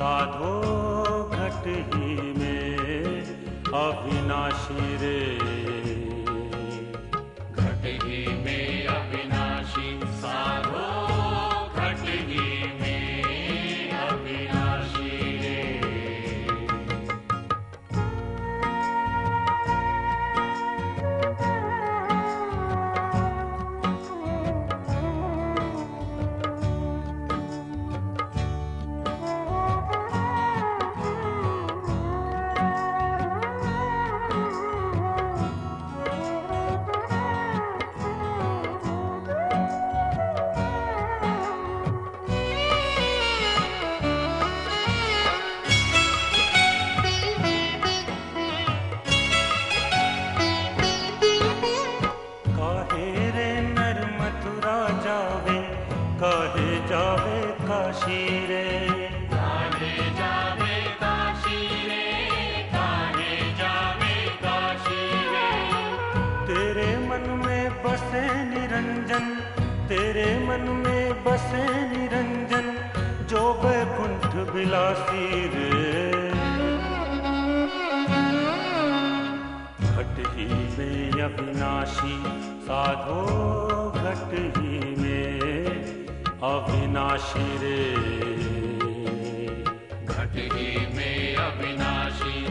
साधो घट ही में अविनाशी रे काशी रे काहे जावे काशी रे काहे जावे काशी रे तेरे मन में बसे निरंजन तेरे मन में बसे निरंजन जो बैकुंठ विलासी रे। घट ही में अविनाशी साधो घट ही अविनाशी रे। घट ही में अविनाशी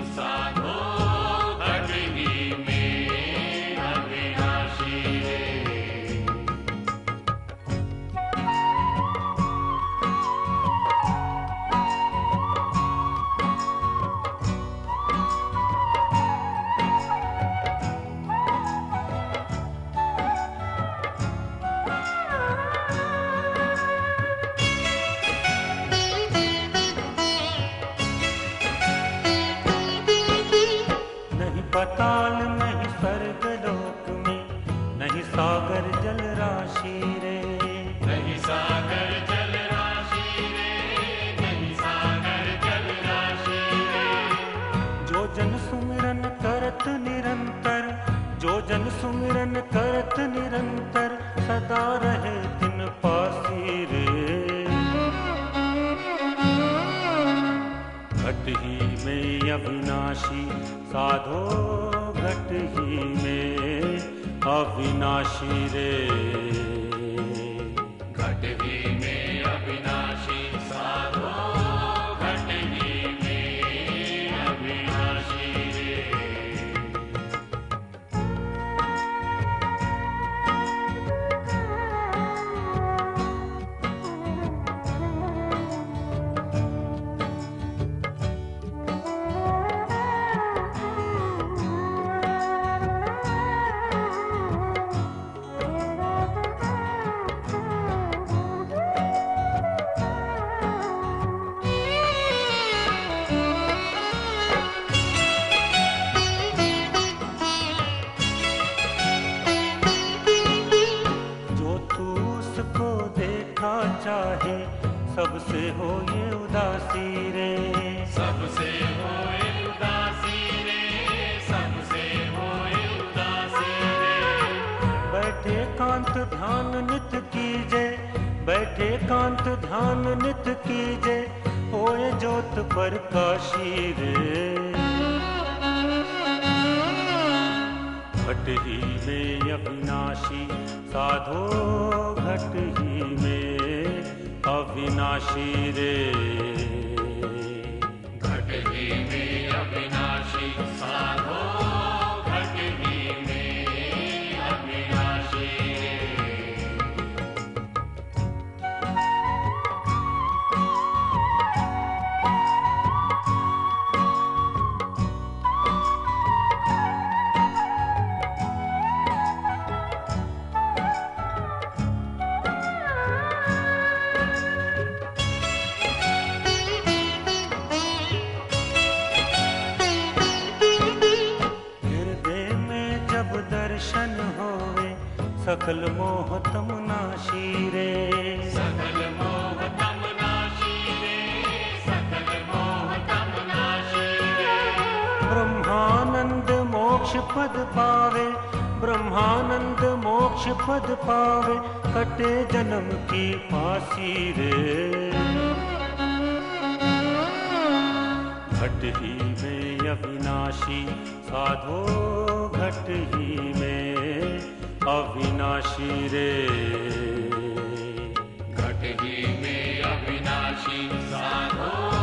साधो घट ही में अविनाशी रे हो ये उदासी रे। सबसे होए उदासी रे सबसे होए उदासी रे। बैठे कांत ध्यान नित कीजे बैठे कांत ध्यान नित कीजे होए ज्योत प्रकाशी रे। घट ही में अविनाशी साधो घट ही में अविनाशी रे। सकल मोह तम नाशी रे सकल मोह तम नाशी रे सकल मोह तम नाशी रे ब्रह्मानंद मोक्ष पद पावे ब्रह्मानंद मोक्ष पद पावे कटे जन्म की फांसी रे। घट ही में अविनाशी साधो घट ही अविनाशी रे। घट ही में अविनाशी साधो।